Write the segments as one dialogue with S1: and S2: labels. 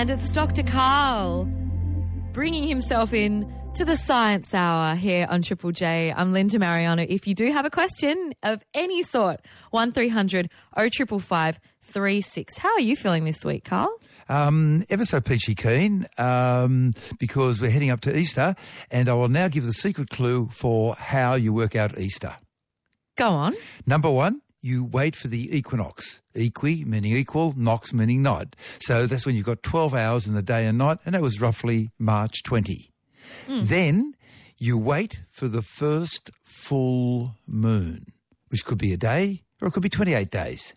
S1: And it's Dr. Karl bringing himself in to the Science Hour here on Triple J. I'm Linda Marigliano. If you do have a question of any sort, 1300 0555 36. How are you feeling this week, Karl?
S2: Um, ever so peachy keen um, because we're heading up to Easter and I will now give the secret clue for how you work out Easter.
S1: Go on.
S2: Number one, you wait for the equinox. Equi meaning equal, nox meaning night. So that's when you've got 12 hours in the day and night, and that was roughly March 20. Mm. Then you wait for the first full moon, which could be a day or it could be 28 days.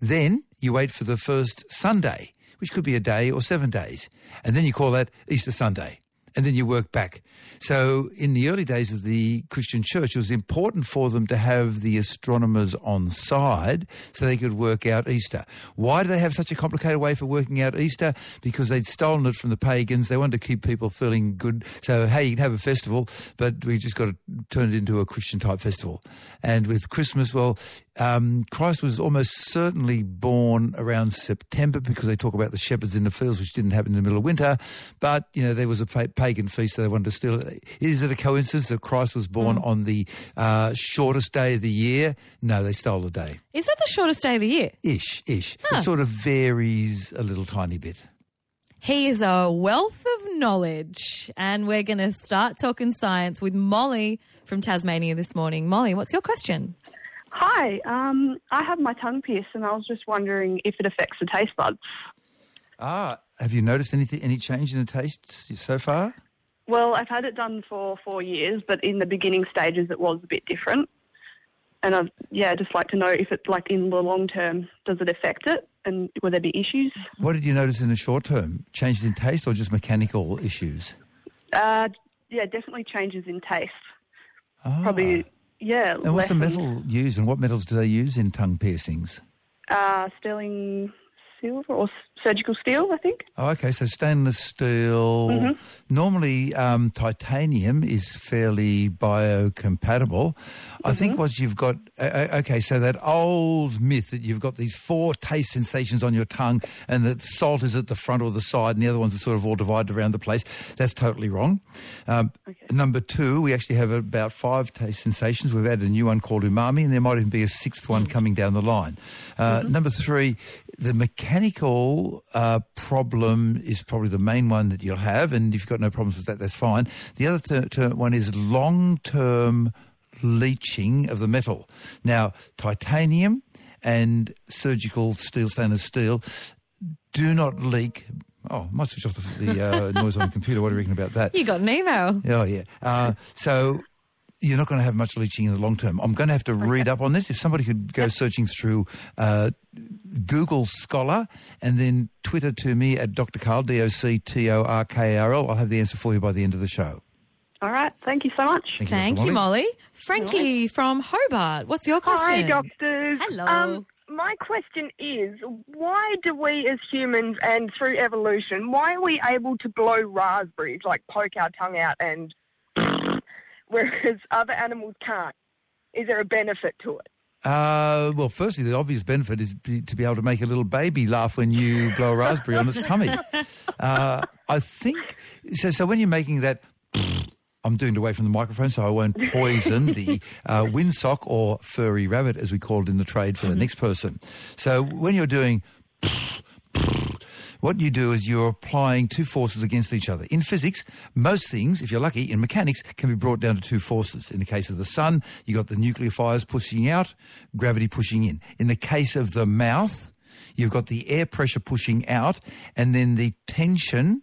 S2: Then you wait for the first Sunday, which could be a day or seven days. And then you call that Easter Sunday and then you work back. So in the early days of the Christian church, it was important for them to have the astronomers on side so they could work out Easter. Why do they have such a complicated way for working out Easter? Because they'd stolen it from the pagans. They wanted to keep people feeling good. So, hey, you can have a festival, but we just got to turn it into a Christian-type festival. And with Christmas, well, um, Christ was almost certainly born around September because they talk about the shepherds in the fields, which didn't happen in the middle of winter. But, you know, there was a pagan feast, so they wanted to steal it. Is it a coincidence that Christ was born mm. on the uh, shortest day of the year? No, they stole the day.
S1: Is that the shortest day of the year?
S2: Ish, ish. Huh. It sort of varies a little tiny bit.
S1: He is a wealth of knowledge, and we're going to start talking science with Molly from Tasmania this morning. Molly, what's your question?
S3: Hi, um, I have my tongue pierced, and I was just wondering if it affects the taste buds.
S2: Ah, have you noticed anything, any change in the taste so far?
S3: Well, I've had it done for four years, but in the beginning stages, it was a bit different. And I've, yeah, just like to know if it's like in the long term, does it affect it, and will there be issues?
S2: What did you notice in the short term? Changes in taste, or just mechanical issues?
S3: Uh, yeah, definitely changes in taste. Ah. Probably yeah.
S2: And what's the metal used, and what metals do they use in tongue piercings?
S3: Uh, sterling silver or surgical steel, I think.
S2: Oh, okay, so stainless steel. Mm -hmm. Normally, um, titanium is fairly biocompatible. Mm -hmm. I think mm-hmm. what you've got, uh, okay, so that old myth that you've got these four taste sensations on your tongue and that salt is at the front or the side and the other ones are sort of all divided around the place, that's totally wrong. Um, okay. Number two, we actually have about five taste sensations. We've added a new one called umami and there might even be a sixth one mm. coming down the line. Uh, -hmm. Number three, the mechanical uh, problem is probably the main one that you'll have, and if you've got no problems with that, that's fine. The other one is long-term leaching of the metal. Now, titanium and surgical steel, stainless steel, do not leak Oh, I might switch off the, the uh, noise on the computer. What do you reckon about that?
S1: You got an email.
S2: Oh, yeah. Uh, so you're not going to have much leaching in the long term. I'm going to have to okay. read up on this. If somebody could go searching through uh, Google Scholar and then Twitter to me at Dr. Karl, D-O-C-T-O-R-K-R-L, I'll have the answer for you by the end of the show.
S3: All right. Thank you so much.
S1: Thank, Thank you, Molly. Molly. Frankie from Hobart, what's your question?
S4: Hi, doctors.
S1: Hello.
S4: Um, my question is, why do we as humans and through evolution, why are we able to blow raspberries, like poke our tongue out and whereas other animals can't? Is there a benefit to it?
S2: Uh, well, firstly, the obvious benefit is to be able to make a little baby laugh when you blow a raspberry on its tummy. Uh, I think so. So when you're making that. I'm doing it away from the microphone so I won't poison the uh, windsock or furry rabbit, as we call it in the trade, for the next person. So when you're doing what you do is you're applying two forces against each other. In physics, most things, if you're lucky, in mechanics, can be brought down to two forces. In the case of the sun, you got the nuclear fires pushing out, gravity pushing in. In the case of the mouth, you've got the air pressure pushing out, and then the tension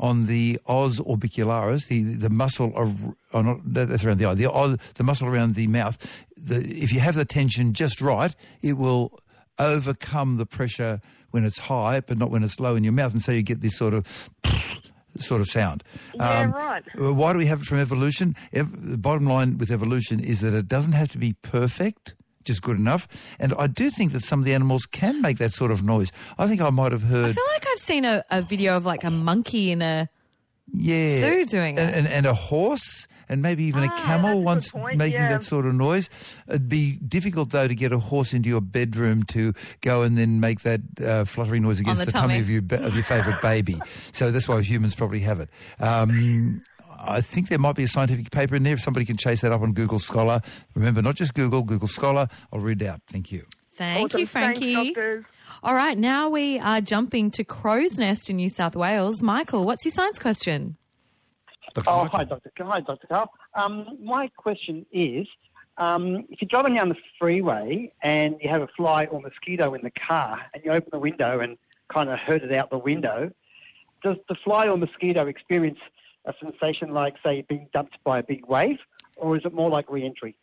S2: on the os orbicularis, the the muscle of oh not, that's around the eye, the os, the muscle around the mouth. The, if you have the tension just right, it will overcome the pressure when it's high, but not when it's low in your mouth, and so you get this sort of sort of sound.
S4: Yeah, um, right.
S2: Why do we have it from evolution? the bottom line with evolution is that it doesn't have to be perfect, just good enough. And I do think that some of the animals can make that sort of noise. I think I might have heard... I
S1: feel like I've seen a, a video of like a monkey in a
S2: yeah,
S1: zoo doing
S2: it. And, and, and a horse and maybe even
S1: Ah,
S2: a camel
S4: that's a
S2: once making
S4: yeah.
S2: that sort of noise. It'd be difficult though to get a horse into your bedroom to go and then make that uh, fluttering noise against
S1: the
S2: the, tummy
S1: tummy.
S2: of your of your favourite baby. So that's why humans probably have it. Um, I think there might be a scientific paper in there. If somebody can chase that up on Google Scholar, remember not just Google, Google Scholar. I'll read it out. Thank you.
S1: Thank
S4: Awesome.
S1: you, Frankie.
S4: Thanks.
S1: All right, now we are jumping to Crow's Nest in New South Wales. Michael, what's your science question?
S2: Dr.
S5: Oh,
S2: Michael.
S5: hi, Dr. Hi, Dr. Karl. Um, my question is, um, if you're driving down the freeway and you have a fly or mosquito in the car and you open the window and kind of hurt it out the window, does the fly or mosquito experience a sensation like, say, being dumped by a big wave, or is it more like re-entry?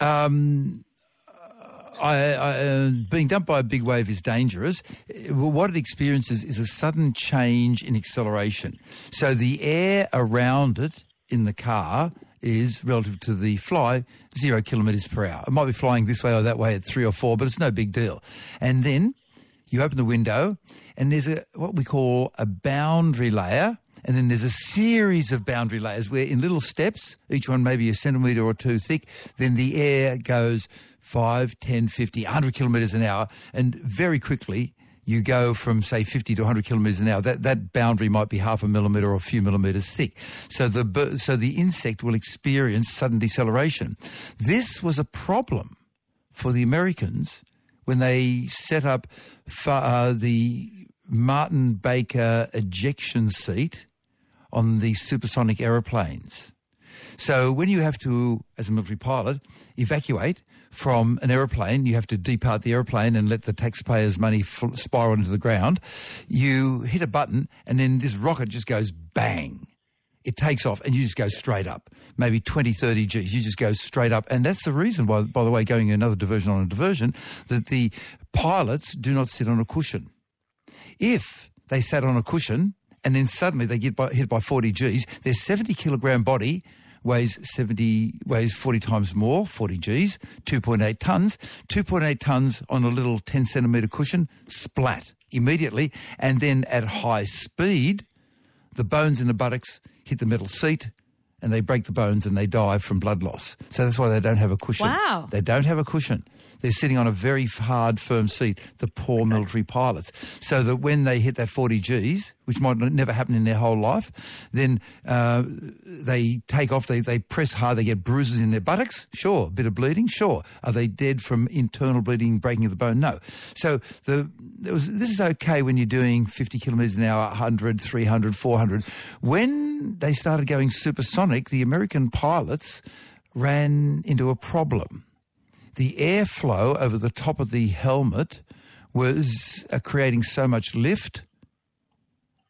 S2: Um, I, I, uh, being dumped by a big wave is dangerous. Uh, What it experiences is a sudden change in acceleration. So the air around it in the car is relative to the fly zero kilometres per hour. It might be flying this way or that way at three or four, but it's no big deal. And then you open the window, and there's a what we call a boundary layer, and then there's a series of boundary layers where in little steps, each one maybe a centimetre or two thick, then the air goes 5, 10, 50, 100 kilometres an hour, and very quickly you go from, say, 50 to 100 kilometres an hour. That, that boundary might be half a millimetre or a few millimetres thick. So the, so the insect will experience sudden deceleration. This was a problem for the Americans when they set up uh, the Martin Baker ejection seat on the supersonic aeroplanes. So when you have to, as a military pilot, evacuate from an aeroplane, you have to depart the aeroplane and let the taxpayers' money spiral into the ground. You hit a button, and then this rocket just goes bang. It takes off, and you just go straight up. Maybe 20, 30 Gs. You just go straight up. And that's the reason why, by the way, going another diversion on a diversion, that the pilots do not sit on a cushion. If they sat on a cushion and then suddenly they get by, hit by 40 Gs, their 70 kilogram body weighs 70 weighs 40 times more, 40 Gs, 2.8 tons. 2.8 tons on a little 10 centimeter cushion, splat immediately, and then at high speed, the bones in the buttocks hit the metal seat. And they break the bones and they die from blood loss. So that's why they don't have a cushion.
S1: Wow.
S2: They don't have a cushion. They're sitting on a very hard, firm seat, the poor military pilots. So that when they hit that 40 Gs, which might never happen in their whole life, then uh, they take off, they, they press hard, they get bruises in their buttocks. Sure. A bit of bleeding. Sure. Are they dead from internal bleeding, breaking of the bone? No. So the there was, this is okay when you're doing 50 kilometres an hour, 100, 300, 400. When they started going supersonic, the American pilots ran into a problem the airflow over the top of the helmet was uh, creating so much lift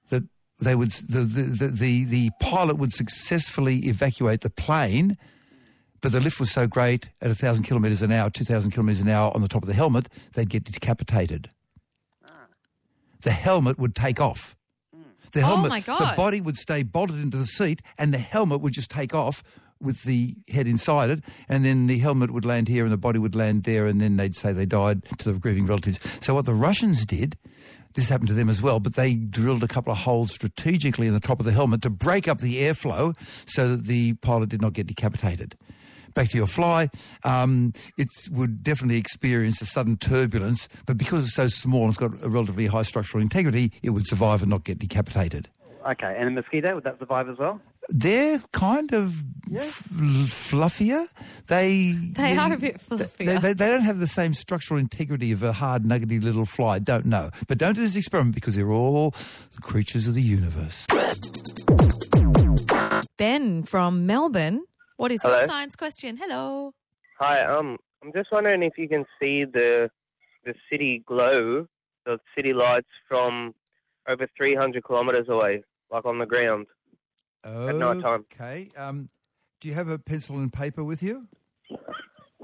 S2: that they would the, the, the, the, the pilot would successfully evacuate the plane, but the lift was so great at 1,000 kilometres an hour, 2,000 kilometres an hour on the top of the helmet, they'd get decapitated. The helmet would take off. The
S1: Oh,
S2: helmet,
S1: my
S2: the body would stay bolted into the seat, and the helmet would just take off with the head inside it, and then the helmet would land here and the body would land there, and then they'd say they died to the grieving relatives. So what the Russians did, this happened to them as well, but they drilled a couple of holes strategically in the top of the helmet to break up the airflow so that the pilot did not get decapitated. Back to your fly, um, it would definitely experience a sudden turbulence, but because it's so small and it's got a relatively high structural integrity, it would survive and not get decapitated.
S5: Okay, and a mosquito, would that survive as well?
S2: They're kind of f- fluffier. They
S1: They are a bit fluffier.
S2: they, they don't have the same structural integrity of a hard, nuggety little fly. Don't know, but don't do this experiment because they're all the creatures of the universe.
S1: Ben from Melbourne. What is your science question? Hello.
S6: Hi, um, I'm just wondering if you can see the the city glow, the city lights from over 300 kilometers away, like on the ground. At night time.
S2: Okay. Um, do you have a pencil and paper with you?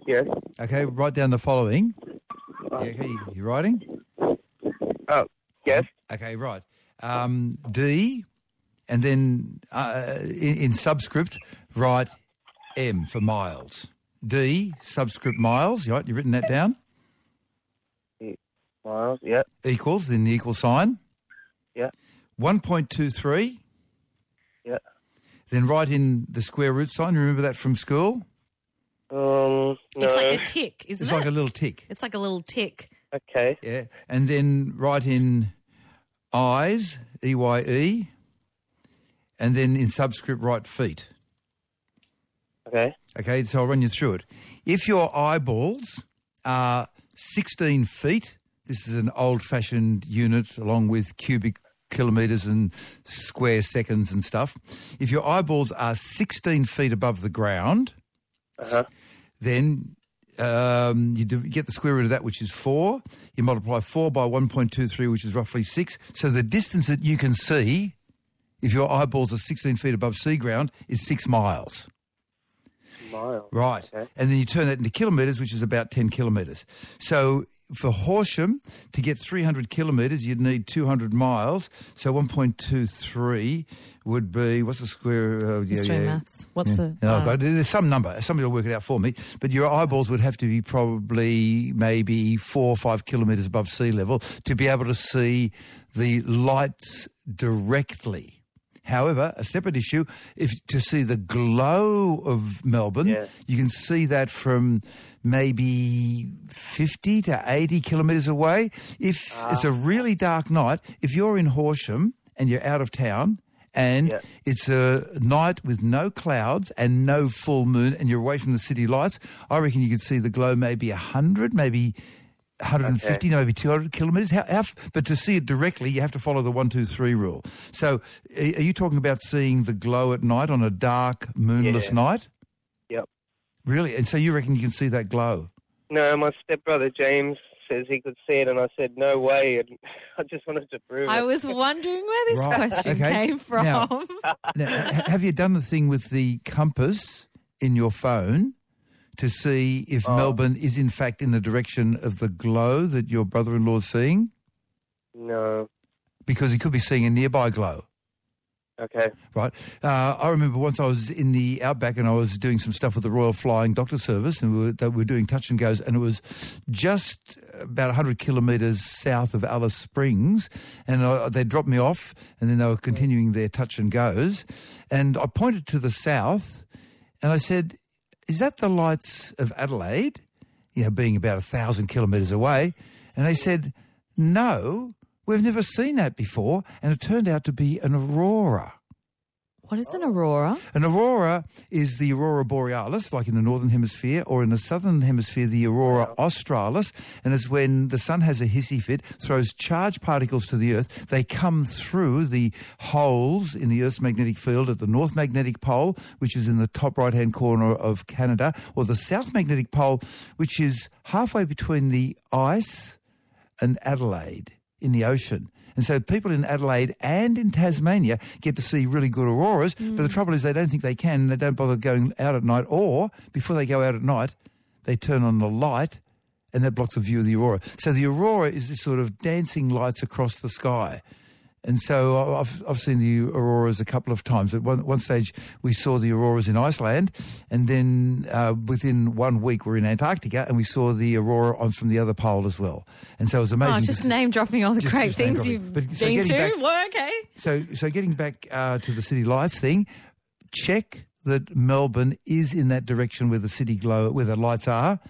S6: Yes.
S2: Okay. Write down the following. Yeah, okay, you, writing?
S6: Oh, yes.
S2: Okay, right. Um, D, and then uh, in, in subscript, write M for miles. D, subscript miles, right? You've written that down?
S6: Miles. Yep.
S2: Equals, then the equal sign.
S6: Yeah.
S2: 1.23.
S6: Yeah.
S2: Then write in the square root sign. Remember that from school?
S6: Um, no.
S1: It's like a tick, isn't
S2: It's
S1: it?
S2: like a little tick.
S1: it's like a little tick.
S6: okay.
S2: Yeah. And then write in eyes, E Y E, and then in subscript write feet.
S6: Okay.
S2: Okay, so I'll run you through it. If your eyeballs are 16 feet, this is an old fashioned unit along with cubic kilometres and square seconds and stuff. If your eyeballs are 16 feet above the ground,
S6: Uh-huh.
S2: then um, you get the square root of that, which is 4. You multiply 4 by 1.23, which is roughly 6. So the distance that you can see, if your eyeballs are 16 feet above sea ground, is 6 miles.
S6: Miles.
S2: Right.
S6: Okay.
S2: And then you turn that into kilometres, which is about 10 kilometres. So for Horsham, to get 300 kilometres, you'd need 200 miles. So 1.23 would be, what's the square? Uh, yeah,
S1: History
S2: yeah.
S1: maths. What's
S2: Yeah.
S1: the?
S2: Oh,
S1: uh,
S2: God, there's some number. Somebody will work it out for me. But your eyeballs would have to be probably maybe four or five kilometres above sea level to be able to see the lights directly. However, a separate issue, if to see the glow of Melbourne,
S6: Yeah.
S2: you can see that from maybe 50 to 80 kilometres away. If ah. it's a really dark night, if you're in Horsham and you're out of town and
S6: Yeah.
S2: it's a night with no clouds and no full moon and you're away from the city lights, I reckon you could see the glow maybe 100, maybe 150, maybe 200 kilometres. How, how, but to see it directly, you have to follow the one, two, three rule. So are you talking about seeing the glow at night on a dark, moonless
S6: Yeah.
S2: night?
S6: Yep.
S2: Really? And so you reckon you can see that glow?
S6: No, my stepbrother James says he could see it, and I said no way, and I just wanted to prove
S1: I
S6: it.
S1: was wondering where this
S2: Right,
S1: question
S2: okay.
S1: came from.
S2: Now- Now, have you done the thing with the compass in your phone to see if
S6: Oh.
S2: Melbourne is in fact in the direction of the glow that your brother-in-law is seeing?
S6: No.
S2: Because he could be seeing a nearby glow.
S6: Okay.
S2: Right. Uh, I remember once I was in the outback and I was doing some stuff with the Royal Flying Doctor Service, and we were, they were doing touch and goes, and it was just about 100 kilometres south of Alice Springs, and I, they dropped me off, and then they were continuing their touch and goes, and I pointed to the south, and I said, "Is that the lights of Adelaide?" You know, being about a thousand kilometres away, and they said, "No." We've never seen that before, and it turned out to be an aurora.
S1: What is an oh. aurora?
S2: An aurora is the aurora borealis, like in the northern hemisphere, or in the southern hemisphere, the aurora australis, and it's when the sun has a hissy fit, throws charged particles to the earth. They come through the holes in the earth's magnetic field at the north magnetic pole, which is in the top right-hand corner of Canada, or the south magnetic pole, which is halfway between the ice and Adelaide in the ocean. And so people in Adelaide and in Tasmania get to see really good auroras, but the mm. trouble is they don't think they can, they don't bother going out at night, or before they go out at night, they turn on the light and that blocks the view of the aurora. So the aurora is this sort of dancing lights across the sky. And so I've, I've seen the auroras a couple of times. At one, one stage, we saw the auroras in Iceland, and then uh, within one week, we're in Antarctica, and we saw the aurora on from the other pole as well. And so it was amazing.
S1: Oh, just
S2: see-
S1: name dropping all the
S2: Just-
S1: great
S2: just
S1: things you've
S2: But
S1: been
S2: getting
S1: to.
S2: back-
S1: well, okay.
S2: So, so getting back uh, to the city lights thing, check that Melbourne is in that direction where the city glow, where the lights are,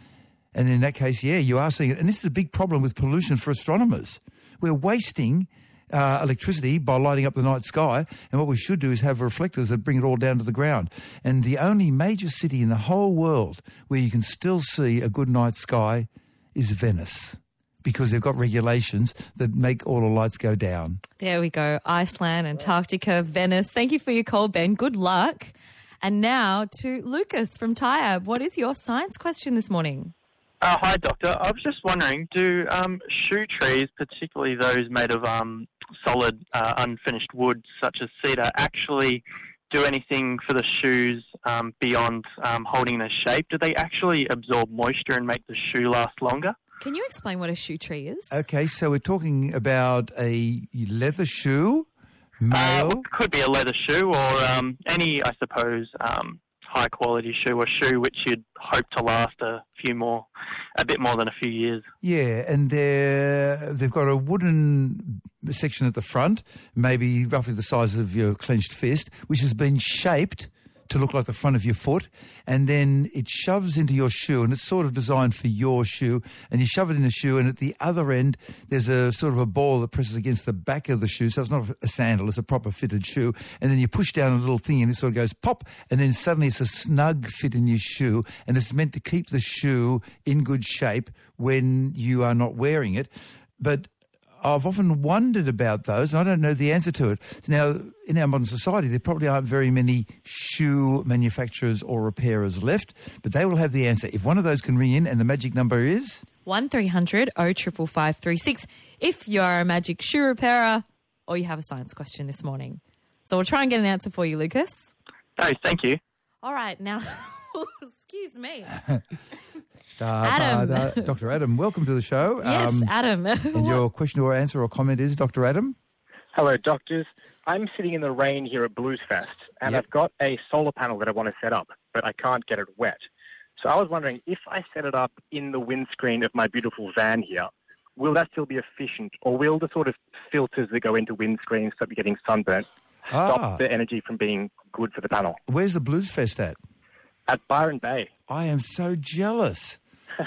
S2: and in that case, yeah, you are seeing it. And this is a big problem with pollution for astronomers. We're wasting uh, electricity by lighting up the night sky, and what we should do is have reflectors that bring it all down to the ground. And the only major city in the whole world where you can still see a good night sky is Venice. Because they've got regulations that make all the lights go down.
S1: There we go. Iceland, Antarctica, Venice. Thank you for your call, Ben. Good luck. And now to Lucas from Tyabb. What is your science question this morning?
S7: Uh, hi, Doctor. I was just wondering, do um, shoe trees, particularly those made of um, solid, uh, unfinished wood, such as cedar, actually do anything for the shoes um, beyond um, holding their shape? Do they actually absorb moisture and make the shoe last longer?
S1: Can you explain what a shoe tree is?
S2: Okay, so we're talking about a leather shoe,
S7: Uh,
S2: male.
S7: it could be a leather shoe or um, any, I suppose, um, high quality shoe, a shoe which you'd hope to last a few more, a bit more than a few years.
S2: Yeah, and they're, they've got a wooden section at the front, maybe roughly the size of your clenched fist, which has been shaped to look like the front of your foot, and then it shoves into your shoe, and it's sort of designed for your shoe, and you shove it in the shoe, and at the other end, there's a sort of a ball that presses against the back of the shoe, so it's not a sandal, it's a proper fitted shoe, and then you push down a little thing, and it sort of goes pop, and then suddenly it's a snug fit in your shoe, and it's meant to keep the shoe in good shape when you are not wearing it. But I've often wondered about those, and I don't know the answer to it. Now, in our modern society, there probably aren't very many shoe manufacturers or repairers left, but they will have the answer. If one of those can ring in, and the magic number is?
S1: 1300 055536 if you're a magic shoe repairer or you have a science question this morning. So we'll try and get an answer for you, Lucas.
S7: Oh, thank you.
S1: All right, now, excuse me.
S2: Da,
S1: Adam.
S2: da, da. Dr. Adam, welcome to the show.
S1: Yes, Adam.
S2: And your question or answer or comment is, Dr. Adam?
S8: Hello, doctors. I'm sitting in the rain here at Bluesfest, and
S2: Yep.
S8: I've got a solar panel that I want to set up, but I can't get it wet. So I was wondering if I set it up in the windscreen of my beautiful van here, will that still be efficient, or will the sort of filters that go into windscreens stop you getting sunburnt
S2: Ah,
S8: stop the energy from being good for the panel?
S2: where's the Blues Fest at?
S8: At Byron Bay.
S2: I am so jealous.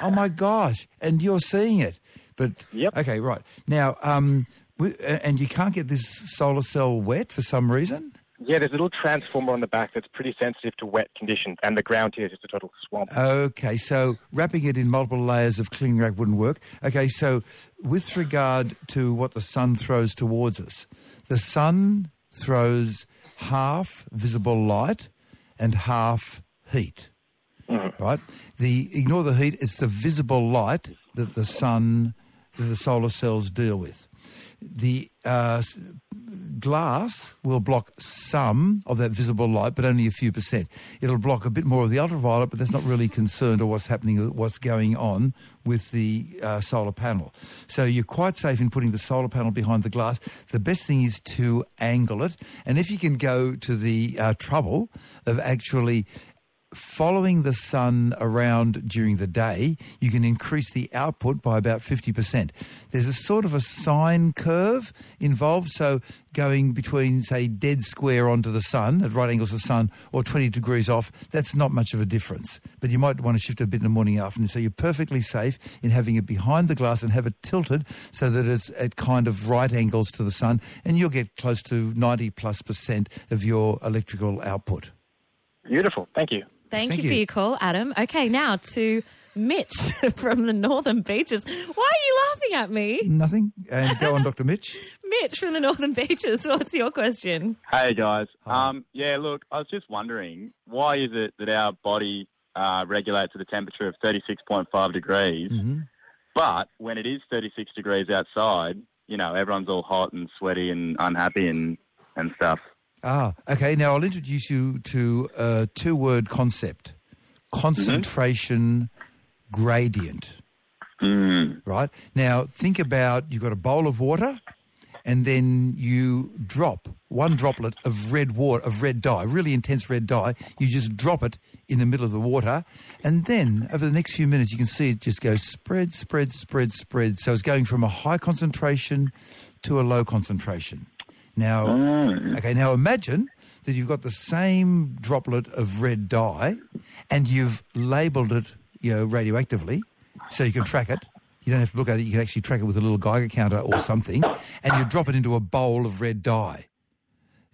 S2: oh my gosh! And you're seeing it, but
S8: Yep.
S2: Okay, right now, um, uh, and you can't get this solar cell wet for some reason.
S8: Yeah, there's a little transformer on the back that's pretty sensitive to wet conditions, and the ground here is just a total swamp.
S2: Okay, so wrapping it in multiple layers of cling wrap wouldn't work. Okay, so with regard to what the sun throws towards us, the sun throws half visible light and half heat. Right? The ignore the heat, it's the visible light that the sun that the solar cells deal with. The uh, glass will block some of that visible light, but only a few percent. It'll block a bit more of the ultraviolet, but that's not really concerned or what's happening, what's going on with the uh, solar panel. So you're quite safe in putting the solar panel behind the glass. The best thing is to angle it, and if you can go to the uh, trouble of actually following the sun around during the day, you can increase the output by about 50%. There's a sort of a sine curve involved, so going between, say, dead square onto the sun, at right angles to the sun, or 20 degrees off, that's not much of a difference. But you might want to shift a bit in the morning afternoon, so you're perfectly safe in having it behind the glass and have it tilted so that it's at kind of right angles to the sun, and you'll get close to 90 plus percent of your electrical output.
S8: Beautiful. Thank you.
S1: Thank,
S2: Thank
S1: you, for your call, Adam. Okay, now to Mitch from the Northern Beaches. Why are you laughing at me?
S2: Nothing. And go on, Dr. Mitch.
S1: Mitch from the Northern Beaches, what's your question?
S9: Hey guys.
S2: Hi.
S9: Um, yeah, look, I was just wondering why is it that our body uh, regulates at a temperature of 36.5 degrees,
S2: hmm
S9: but when it is 36 degrees outside, you know, everyone's all hot and sweaty and unhappy and, and stuff.
S2: Ah, okay. Now I'll introduce you to a two-word concept: concentration gradient.
S9: Mm.
S2: Right now, think about you've got a bowl of water, and then you drop one droplet of red water of red dye, really intense red dye. You just drop it in the middle of the water, and then over the next few minutes, you can see it just goes spread, spread, spread, spread. So it's going from a high concentration to a low concentration. Now, mm. okay, now imagine that you've got the same droplet of red dye, and you've labelled it, you know, radioactively, so you can track it. You don't have to look at it; you can actually track it with a little Geiger counter or something, and you drop it into a bowl of red dye.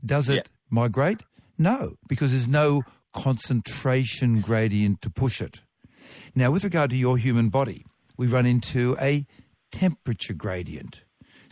S2: Does it migrate? No, because there's no concentration gradient to push it. Now, with regard to your human body, we run into a temperature gradient.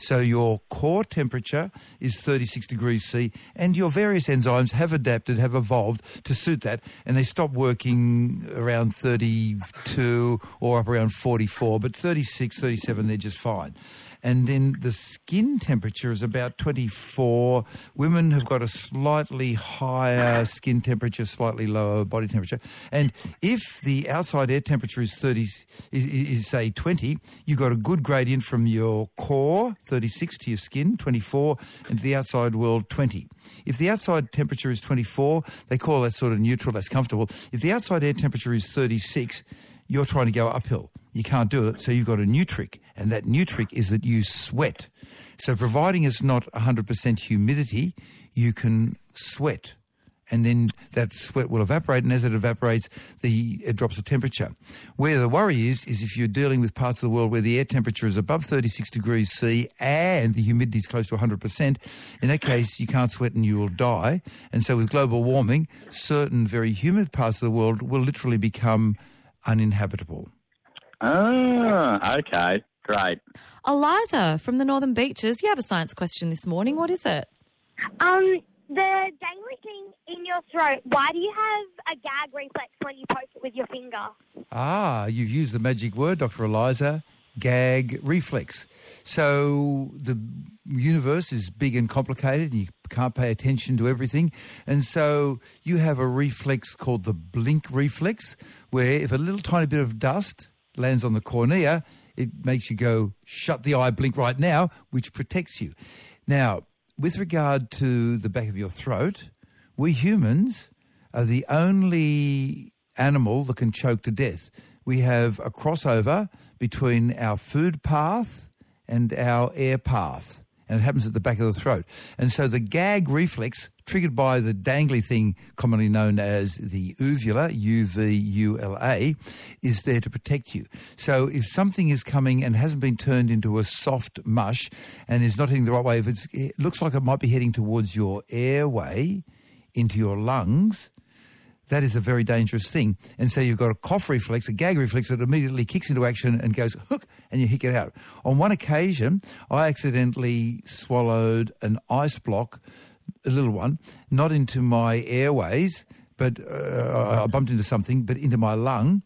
S2: So your core temperature is 36 degrees C, and your various enzymes have adapted, have evolved to suit that, and they stop working around 32 or up around 44, but 36, 37, they're just fine. And then the skin temperature is about 24. Women have got a slightly higher skin temperature, slightly lower body temperature. And if the outside air temperature is 30, is, is say 20, you've got a good gradient from your core, 36, to your skin, 24, and to the outside world, 20. If the outside temperature is 24, they call that sort of neutral, that's comfortable. If the outside air temperature is 36, you're trying to go uphill. You can't do it, so you've got a new trick, and that new trick is that you sweat. So providing it's not 100% humidity, you can sweat. And then that sweat will evaporate, and as it evaporates, the it drops the temperature. Where the worry is, is if you're dealing with parts of the world where the air temperature is above 36 degrees C and the humidity is close to 100%, in that case, you can't sweat and you will die. And so with global warming, certain very humid parts of the world will literally become uninhabitable.
S9: Ah, okay, great.
S1: Eliza from the Northern Beaches, you have a science question this morning. What is it?
S10: Um, the dangly thing in your throat, why do you have a gag reflex when you poke it with your finger?
S2: Ah, you've used the magic word, Dr. Eliza, gag reflex. So the universe is big and complicated, and you can't pay attention to everything. And so you have a reflex called the blink reflex, where if a little tiny bit of dust lands on the cornea, it makes you go, shut the eye, blink right now, which protects you. Now, with regard to the back of your throat, we humans are the only animal that can choke to death. We have a crossover between our food path and our air path and it happens at the back of the throat. And so the gag reflex, triggered by the dangly thing commonly known as the uvula, U-V-U-L-A, is there to protect you. So if something is coming and hasn't been turned into a soft mush and is not heading the right way, if it looks like it might be heading towards your airway, into your lungs, that is a very dangerous thing. And so you've got a cough reflex, a gag reflex that immediately kicks into action and goes hook, and you hick it out. On one occasion, I accidentally swallowed an ice block, a little one, not into my airways, but uh, I bumped into something, but into my lung.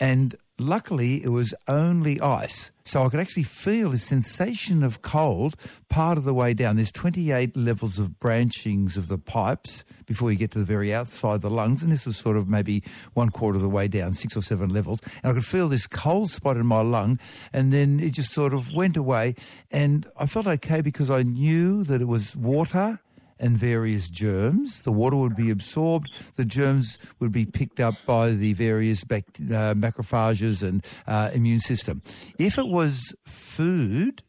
S2: And luckily, it was only ice. So I could actually feel the sensation of cold part of the way down. There's 28 levels of branchings of the pipes before you get to the very outside of the lungs. And this was sort of maybe one quarter of the way down, six or seven levels. And I could feel this cold spot in my lung. And then it just sort of went away. And I felt okay because I knew that it was water and various germs. The water would be absorbed. The germs would be picked up by the various uh, macrophages and uh, immune system. If it was food,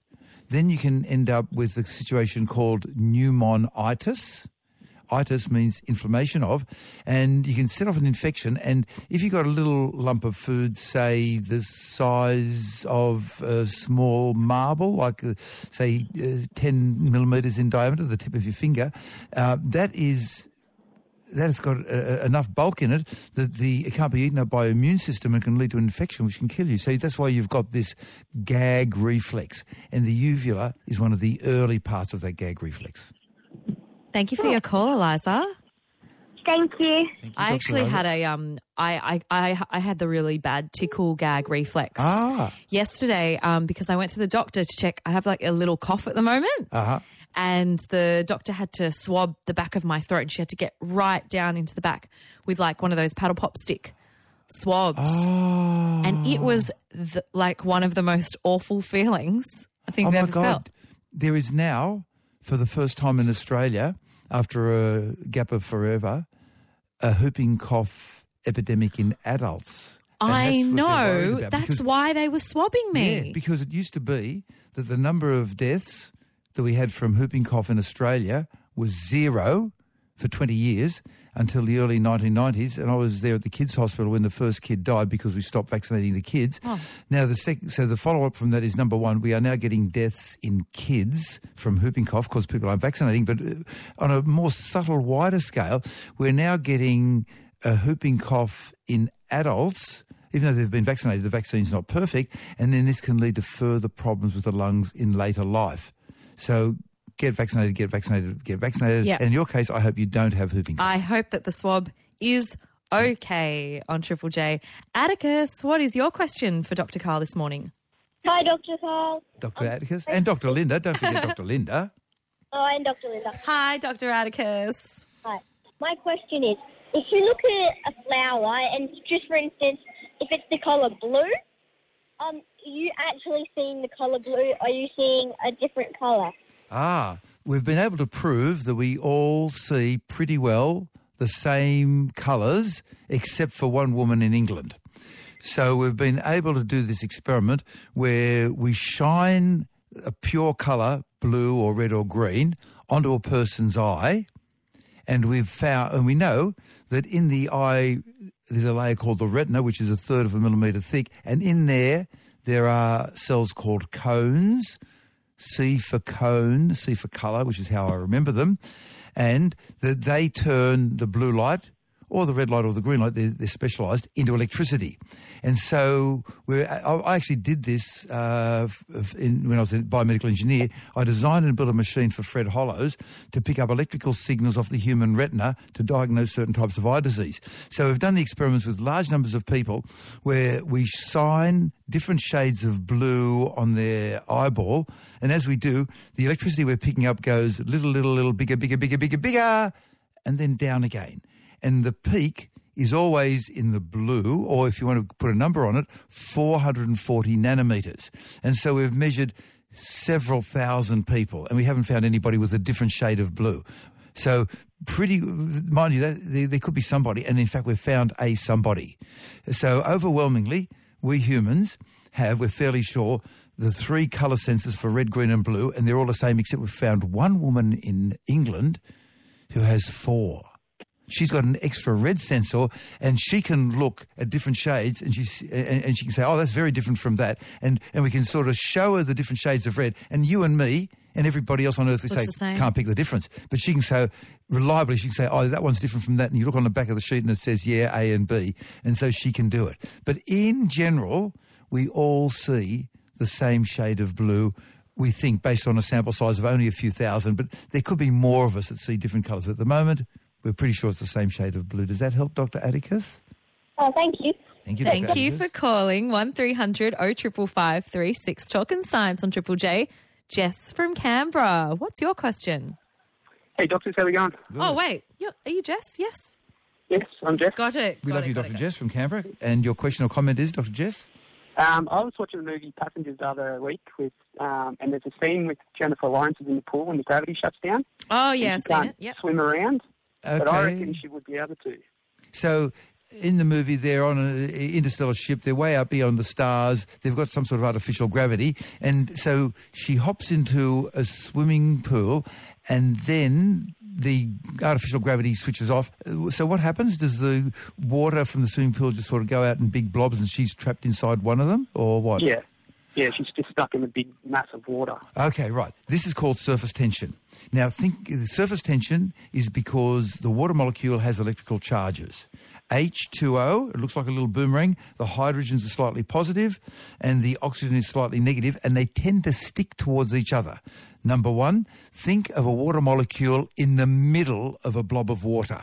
S2: then you can end up with a situation called pneumonitis itis means inflammation of, and you can set off an infection. And if you've got a little lump of food, say the size of a small marble, like uh, say uh, 10 millimeters in diameter, the tip of your finger, uh, that is that has got uh, enough bulk in it that the it can't be eaten up by your immune system and can lead to an infection which can kill you. So that's why you've got this gag reflex. And the uvula is one of the early parts of that gag reflex.
S1: Thank you for your call, Eliza.
S10: Thank you. Thank
S1: you I actually had a um, I, I I I had the really bad tickle gag reflex
S2: ah.
S1: yesterday um because I went to the doctor to check. I have like a little cough at the moment.
S2: Uh huh.
S1: And the doctor had to swab the back of my throat, and she had to get right down into the back with like one of those paddle pop stick swabs.
S2: Oh.
S1: And it was the, like one of the most awful feelings I think
S2: oh
S1: I've
S2: my
S1: ever
S2: God.
S1: felt.
S2: There is now for the first time in Australia, after a gap of forever, a whooping cough epidemic in adults.
S1: I know. That's
S2: because,
S1: why they were swabbing me.
S2: Yeah, because it used to be that the number of deaths that we had from whooping cough in Australia was zero for 20 years until the early 1990s, and I was there at the kids' hospital when the first kid died because we stopped vaccinating the kids.
S1: Oh.
S2: Now, the second, so the follow-up from that is number one, we are now getting deaths in kids from whooping cough because people aren't vaccinating, but uh, on a more subtle, wider scale, we're now getting a whooping cough in adults even though they've been vaccinated, the vaccine's not perfect, and then this can lead to further problems with the lungs in later life. So get vaccinated, get vaccinated, get vaccinated.
S1: Yep.
S2: And in your case, I hope you don't have whooping cough.
S1: I hope that the swab is okay on Triple J. Atticus, what is your question for Dr. Karl this morning?
S10: Hi, Dr. Karl.
S2: Dr. Atticus. And Dr. Linda. Don't forget Dr. Linda.
S10: Oh, and Dr. Linda.
S1: Hi, Dr. Atticus.
S10: Hi. My question is, if you look at a flower, and just for instance, if it's the colour blue, um, are you actually seeing the colour blue? Are you seeing a different colour?
S2: Ah, we've been able to prove that we all see pretty well the same colours, except for one woman in England. So we've been able to do this experiment where we shine a pure colour, blue or red or green, onto a person's eye, and we've found, and we know that in the eye there's a layer called the retina, which is a third of a millimetre thick, and in there there are cells called cones, C for cone, C for colour, which is how I remember them, and that they turn the blue light or the red light or the green light, they're, they're specialised, into electricity. And so I, I actually did this uh, in, when I was a biomedical engineer. I designed and built a machine for Fred Hollows to pick up electrical signals off the human retina to diagnose certain types of eye disease. So we've done the experiments with large numbers of people where we shine different shades of blue on their eyeball. And as we do, the electricity we're picking up goes little, little, little, bigger, bigger, bigger, bigger, bigger, and then down again and the peak is always in the blue, or if you want to put a number on it, 440 nanometers. And so we've measured several thousand people, and we haven't found anybody with a different shade of blue. So pretty, mind you, there, there could be somebody, and in fact we've found a somebody. So overwhelmingly, we humans have, we're fairly sure, the three colour sensors for red, green and blue, and they're all the same except we've found one woman in England who has four she's got an extra red sensor and she can look at different shades and, she and, and she can say, oh, that's very different from that. And, and we can sort of show her the different shades of red. And you and me and everybody else on earth, we say, can't pick the difference. But she can say, reliably, she can say, oh, that one's different from that. And you look on the back of the sheet and it says, yeah, A and B. And so she can do it. But in general, we all see the same shade of blue we think based on a sample size of only a few thousand, but there could be more of us that see different colours. At the moment, we're pretty sure it's the same shade of blue. Does that help, Dr. Atticus?
S10: Oh, thank you.
S2: Thank you,
S1: Thank
S2: Dr.
S1: you
S2: Atticus.
S1: for calling 1300 0555 36 Talking Science on Triple J. Jess from Canberra. What's your question?
S11: Hey, doctors, how are we going?
S1: Oh, wait. You're, are you Jess? Yes.
S11: Yes, I'm Jess.
S1: Got it.
S2: We
S1: got
S2: love
S1: it,
S2: you, Dr.
S1: it,
S2: Jess from Canberra. And your question or comment is, Dr. Jess?
S11: Um, I was watching the movie Passengers the other week, with, um, and there's a scene with Jennifer Lawrence is in the pool when the gravity shuts down.
S1: Oh,
S11: and
S1: yeah,
S11: she
S1: seen it. Yep.
S11: swim around. But I
S2: Okay.
S11: reckon she would be able to.
S2: So in the movie, they're on an interstellar ship. They're way up beyond the stars. They've got some sort of artificial gravity. And so she hops into a swimming pool and then the artificial gravity switches off. So what happens? Does the water from the swimming pool just sort of go out in big blobs and she's trapped inside one of them? Or what?
S11: Yeah. Yeah, she's just stuck in a big mass of water.
S2: Okay, right. This is called surface tension. Now, think the surface tension is because the water molecule has electrical charges. H2O, it looks like a little boomerang. The hydrogens are slightly positive and the oxygen is slightly negative, and they tend to stick towards each other. Number one, think of a water molecule in the middle of a blob of water.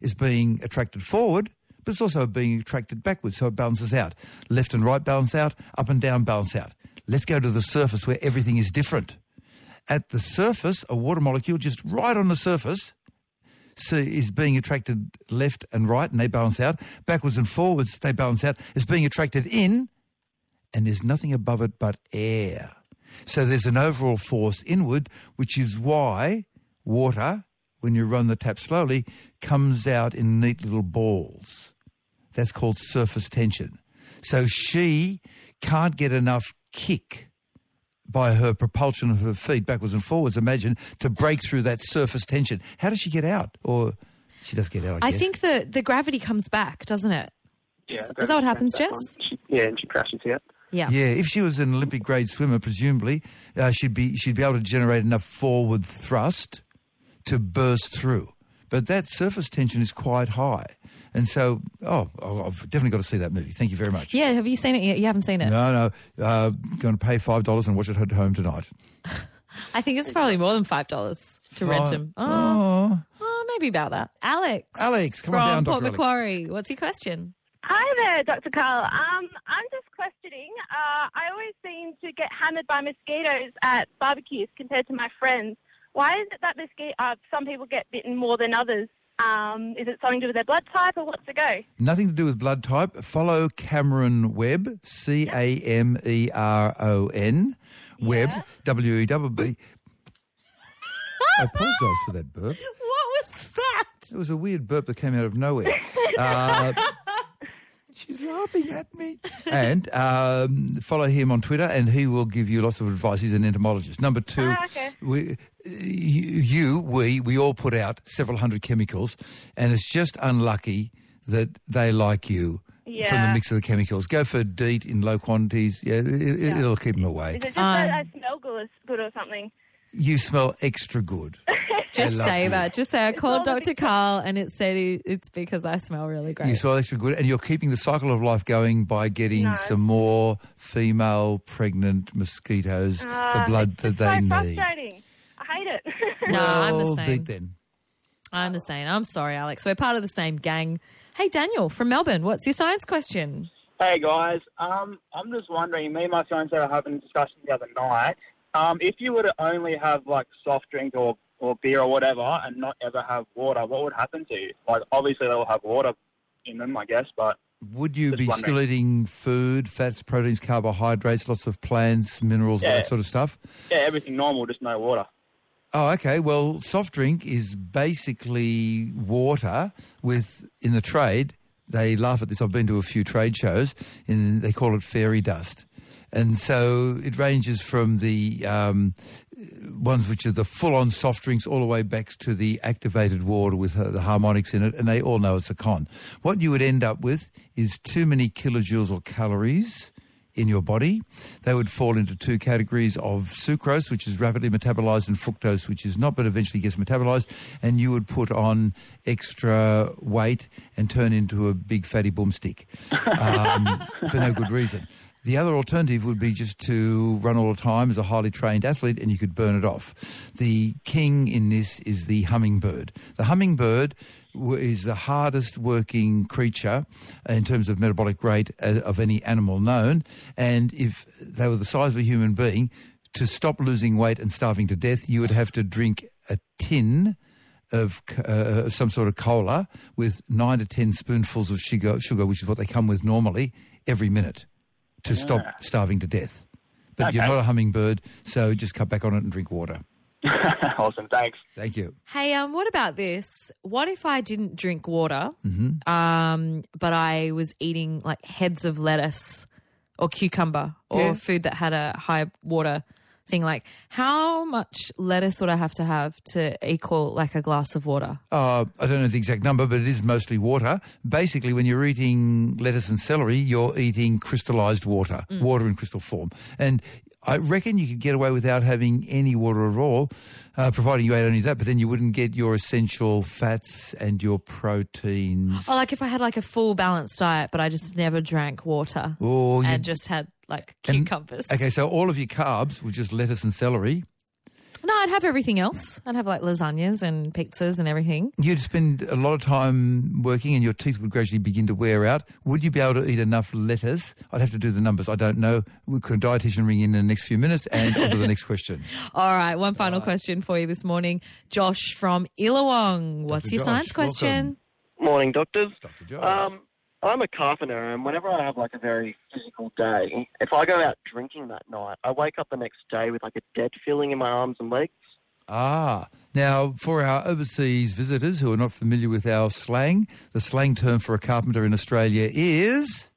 S2: It's being attracted forward, but it's also being attracted backwards, so it balances out. Left and right balance out, up and down balance out. Let's go to the surface where everything is different. At the surface, a water molecule just right on the surface so is being attracted left and right, and they balance out. Backwards and forwards, they balance out. It's being attracted in, and there's nothing above it but air. So there's an overall force inward, which is why water, when you run the tap slowly, comes out in neat little balls. That's called surface tension. So she can't get enough kick by her propulsion of her feet backwards and forwards, imagine, to break through that surface tension. How does she get out? Or she does get out, I,
S1: I
S2: guess.
S1: think the, the gravity comes back, doesn't it?
S11: Yeah,
S1: Is that what happens, Jess?
S11: She, yeah, and she crashes out.
S1: Yeah.
S2: Yeah, if she was an Olympic grade swimmer, presumably, uh, she'd be she'd be able to generate enough forward thrust to burst through. But that surface tension is quite high, and so oh, I've definitely got to see that movie. Thank you very much.
S1: Yeah, have you seen it yet? You haven't seen it?
S2: No, no, uh, going to pay five dollars and watch it at home tonight.
S1: I think it's probably more than $5 to rent
S2: Five-
S1: them. Oh,
S2: Oh,
S1: oh, maybe about that. Alex.
S2: Alex, come
S1: from
S2: on down,
S1: Port
S2: Dr. Alex.
S1: Macquarie. What's your question?
S12: Hi there, Dr. Karl. Um, I'm just questioning. Uh, I always seem to get hammered by mosquitoes at barbecues compared to my friends. Why is it that mosquito, uh, some people get bitten more than others? Um, is it something to do with their blood type or what's the go?
S2: Nothing to do with blood type. Follow Cameron Webb, C A M E R O N, Webb, W E B B. I apologise for that burp.
S1: What was that?
S2: It was a weird burp that came out of nowhere. Uh, she's laughing at me. And um, follow him on Twitter, and he will give you lots of advice. He's an entomologist. Number two,
S12: Ah, okay.
S2: we, you, you, we, we all put out several hundred chemicals, and it's just unlucky that they like you from the mix of the chemicals. Go for DEET in low quantities. Yeah, it, will keep them away.
S12: Is it just
S1: Um,
S12: that I smell good, good or something?
S2: You smell extra good.
S1: Just say
S2: you.
S1: that. Just say I called Dr. Karl and it said he- it's because I smell really great.
S2: You smell extra good, and you're keeping the cycle of life going by getting
S12: No.
S2: some more female pregnant mosquitoes, the
S12: Ah,
S2: blood that
S12: so
S2: they need.
S12: frustrating. I hate it.
S1: No, I'm the
S2: DEET
S1: same.
S2: then.
S1: I'm the same. I'm sorry, Alex. We're part of the same gang. Hey, Daniel from Melbourne, what's your science question?
S13: Hey guys, um, I'm just wondering. Me and my fiance were having a discussion the other night. Um, if you were to only have like soft drink or, or beer or whatever, and not ever have water, what would happen to you? Like, obviously they'll have water in them, I guess, but
S2: Would you be
S13: wondering.
S2: still eating food, fats, proteins, carbohydrates, lots of plants, minerals,
S13: Yeah.
S2: that sort of stuff?
S13: yeah, everything normal, just no water.
S2: Oh, okay. Well, soft drink is basically water with, in the trade, they laugh at this. I've been to a few trade shows, and they call it fairy dust. And so it ranges from the um, ones which are the full-on soft drinks all the way back to the activated water with the harmonics in it, and they all know it's a con. What you would end up with is too many kilojoules or calories in your body. They would fall into two categories of sucrose, which is rapidly metabolized, and fructose, which is not, but eventually gets metabolized. And you would put on extra weight and turn into a big fatty boomstick um, for no good reason. The other alternative would be just to run all the time as a highly trained athlete and you could burn it off. The king in this is the hummingbird. The hummingbird is the hardest working creature in terms of metabolic rate uh, of any animal known. And if they were the size of a human being, to stop losing weight and starving to death, you would have to drink a tin of uh, some sort of cola with nine to ten spoonfuls of sugar, sugar, which is what they come with normally, every minute to stop
S13: Ah.
S2: starving to death. But you're not a hummingbird, so just cut back on it and drink water.
S13: awesome, thanks.
S2: Thank you.
S1: Hey, um, what about this? What if I didn't drink water,
S2: Mhm.
S1: um, but I was eating like heads of lettuce or cucumber or
S2: Yeah.
S1: food that had a high water thing? Like, how much lettuce would I have to have to equal like a glass of water?
S2: Uh, I don't know the exact number, but it is mostly water. Basically, when you're eating lettuce and celery, you're eating crystallized water,
S1: Mm.
S2: water in crystal form. And I reckon you could get away without having any water at all, uh, providing you ate only that, but then you wouldn't get your essential fats and your proteins.
S1: Oh, like if I had like a full balanced diet, but I just never drank water and just had like
S2: and-
S1: cucumbers.
S2: Okay, so all of your carbs were just lettuce and celery.
S1: No, I'd have everything else. I'd have like lasagnas and pizzas and everything.
S2: You'd spend a lot of time working and your teeth would gradually begin to wear out. Would you be able to eat enough lettuce? I'd have to do the numbers. I don't know. We could a dietitian ring in in the next few minutes and on to the next question.
S1: All right, one final question for you this morning. Josh from Illawong. What's your
S6: Josh,
S1: science question?
S6: Morning, doctors.
S2: Dr. Josh.
S6: Um, I'm a carpenter, and whenever I have like a very physical day, if I go out drinking that night, I wake up the next day with like a dead feeling in my arms and legs.
S2: Ah, now for our overseas visitors who are not familiar with our slang, the slang term for a carpenter in Australia is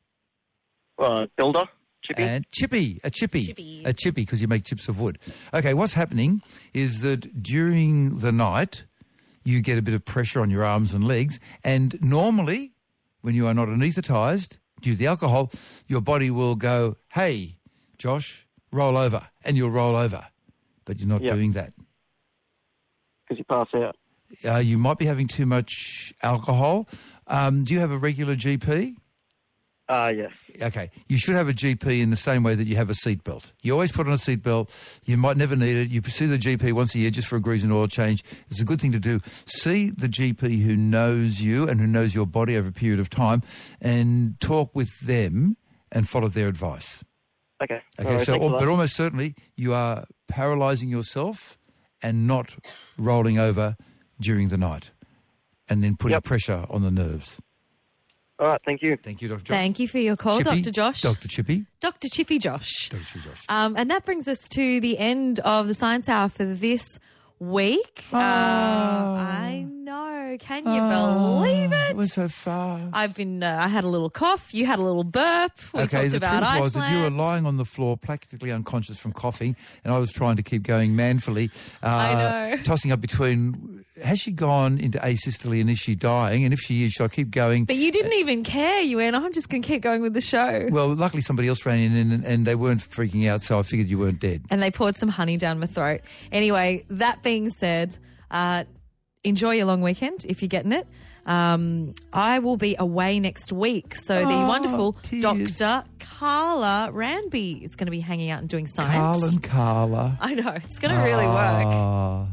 S6: Uh, builder, chippy.
S2: and chippy, a chippy, a chippy, because you make chips of wood. Okay, what's happening is that during the night you get a bit of pressure on your arms and legs, and normally when you are not anaesthetized due to the alcohol, your body will go, "Hey, Josh, roll over," and you'll roll over, but you're not
S6: Yep.
S2: doing that.
S6: Because you pass out.
S2: Uh, you might be having too much alcohol. Um, do you have a regular GP?
S14: Uh, yes.
S2: Okay. You should have a GP in the same way that you have a seatbelt. You always put on a seatbelt. You might never need it. You see the GP once a year just for a grease and oil change. It's a good thing to do. See the GP who knows you and who knows your body over a period of time and talk with them and follow their advice.
S14: Okay.
S2: Okay,
S14: right,
S2: so but almost certainly you are paralysing yourself and not rolling over during the night and then putting pressure on the nerves.
S14: All right, thank you.
S2: Thank you, Dr. Josh.
S1: Thank you for your call,
S2: Chippy,
S1: Dr. Josh.
S2: Dr. Chippy.
S1: Dr. Chippy Josh.
S2: Dr. Chippy Josh.
S1: Um, and that brings us to the end of the Science Hour for this week. Uh, I know. Can you believe it?
S2: We're so far.
S1: I've been. Uh, I had a little cough. You had a little burp. We
S2: okay,
S1: talked
S2: the
S1: about
S2: truth was that you were lying on the floor, practically unconscious from coughing, and I was trying to keep going manfully. Uh,
S1: I know.
S2: Tossing up between, has she gone into asystole and is she dying? And if she is, should I keep going?
S1: but you didn't even care. You went. I'm just going to keep going with the show.
S2: Well, luckily somebody else ran in and, and they weren't freaking out, so I figured you weren't dead.
S1: and they poured some honey down my throat. Anyway, that being said, uh, enjoy your long weekend if you're getting it. Um, I will be away next week, so the
S2: Oh,
S1: wonderful
S2: tears.
S1: Dr. Carla Ranby is going to be hanging out and doing science.
S2: Carl and Carla.
S1: I know it's going to really work.
S2: Ah.